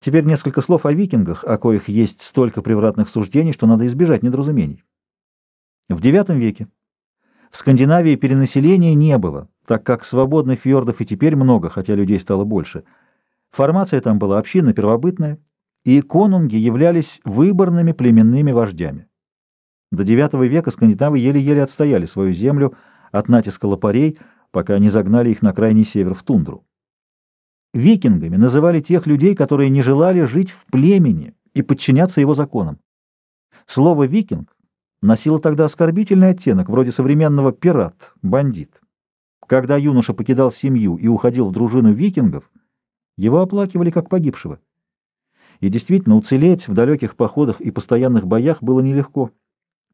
Теперь несколько слов о викингах, о коих есть столько превратных суждений, что надо избежать недоразумений. В IX веке в Скандинавии перенаселения не было, так как свободных фьордов и теперь много, хотя людей стало больше. Формация там была община первобытная, и конунги являлись выборными племенными вождями. До IX века скандинавы еле-еле отстояли свою землю от натиска лопарей, пока не загнали их на крайний север в тундру. Викингами называли тех людей, которые не желали жить в племени и подчиняться его законам. Слово «викинг» носило тогда оскорбительный оттенок, вроде современного «пират», «бандит». Когда юноша покидал семью и уходил в дружину викингов, его оплакивали как погибшего. И действительно, уцелеть в далеких походах и постоянных боях было нелегко.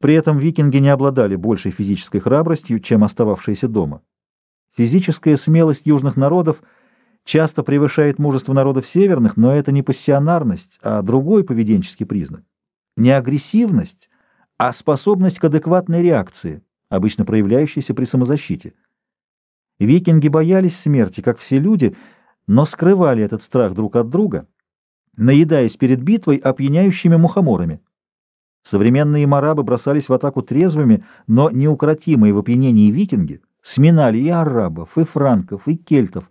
При этом викинги не обладали большей физической храбростью, чем остававшиеся дома. Физическая смелость южных народов часто превышает мужество народов северных, но это не пассионарность, а другой поведенческий признак. Не агрессивность, а способность к адекватной реакции, обычно проявляющейся при самозащите. Викинги боялись смерти, как все люди, но скрывали этот страх друг от друга, наедаясь перед битвой опьяняющими мухоморами. Современные марабы бросались в атаку трезвыми, но неукротимые в опьянении викинги сминали и арабов, и франков, и кельтов.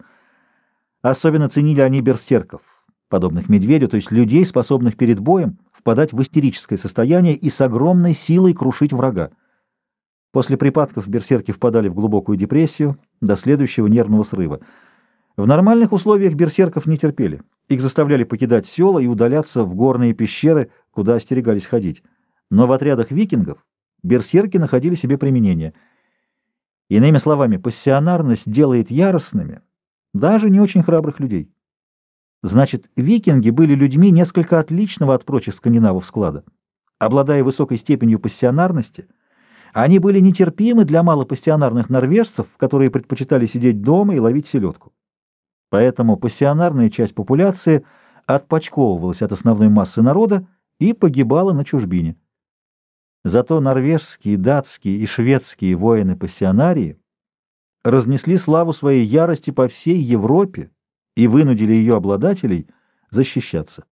Особенно ценили они берстерков, подобных медведю, то есть людей, способных перед боем впадать в истерическое состояние и с огромной силой крушить врага. После припадков берсерки впадали в глубокую депрессию до следующего нервного срыва. В нормальных условиях берсерков не терпели. Их заставляли покидать села и удаляться в горные пещеры, куда остерегались ходить. Но в отрядах викингов берсерки находили себе применение. Иными словами, пассионарность делает яростными даже не очень храбрых людей. Значит, викинги были людьми несколько отличного от прочих скандинавов склада. Обладая высокой степенью пассионарности, они были нетерпимы для малопассионарных норвежцев, которые предпочитали сидеть дома и ловить селедку. Поэтому пассионарная часть популяции отпочковывалась от основной массы народа и погибала на чужбине. Зато норвежские, датские и шведские воины-пассионарии разнесли славу своей ярости по всей Европе и вынудили ее обладателей защищаться.